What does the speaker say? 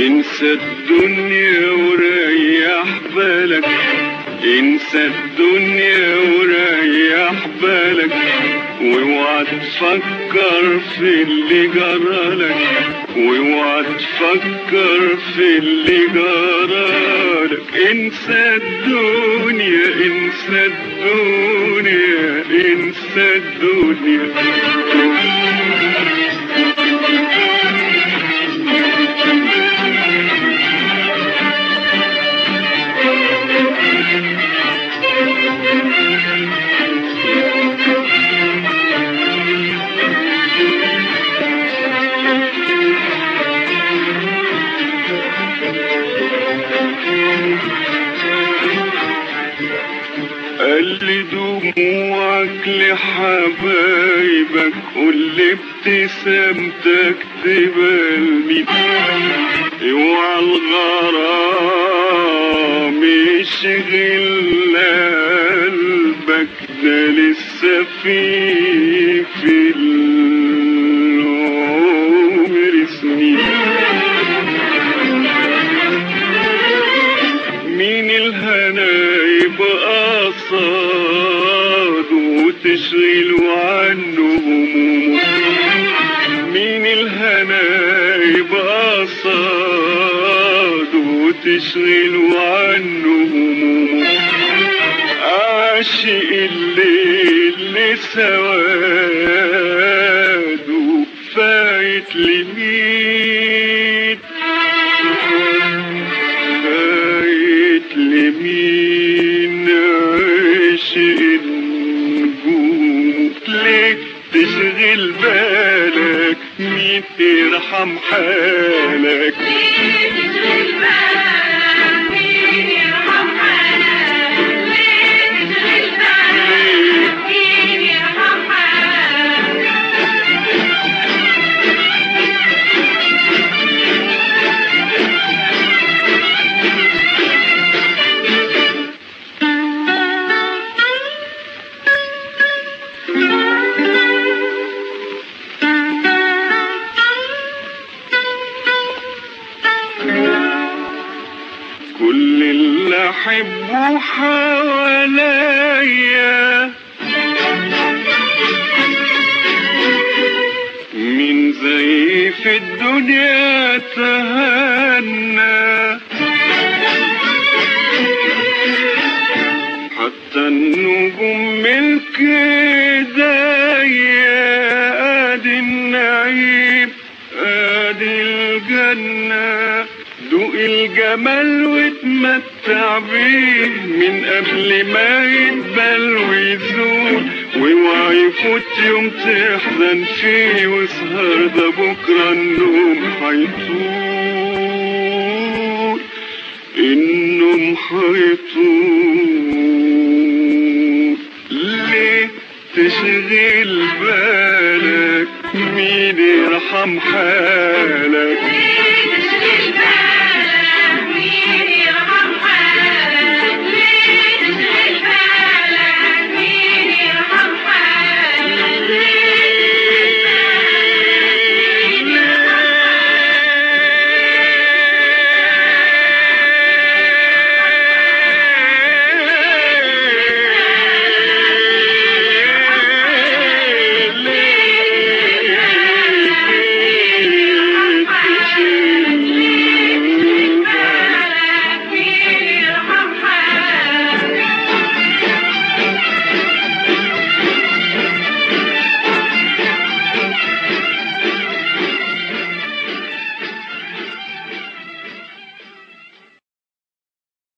انسى الدنيا وريح بالك. انسى الدنيا وريح بالك. واوعى تفكر في اللي جرالك واوعى تفكر في اللي جرالك انسى الدنيا انسى الدنيا انسى الدنيا. قال لي دموعك لحبايبك لي ابتسامتك تبقى لمين اوعى الغرام يشغل قلبك ده لسه في وتشغل عنه همومه مين الهنا يبقى قصاد وتشغل عنه همومه عاشق الليل لسواده فايت لمين فايت لمين عاشق تشغل بالك مين يرحم حالك؟ كل اللي احبه حواليا. مين زي في الدنيا تهنى. حتى النجوم ملك الجنة دوق الجمال واتمتع بيه من قبل ما يدبل ويزول. واوعى يفوت يوم تحزن فيه. واسهر ده بكرة النوم هيطول النوم هيطول ليه تشغل بالك؟ مين يرحم حالك؟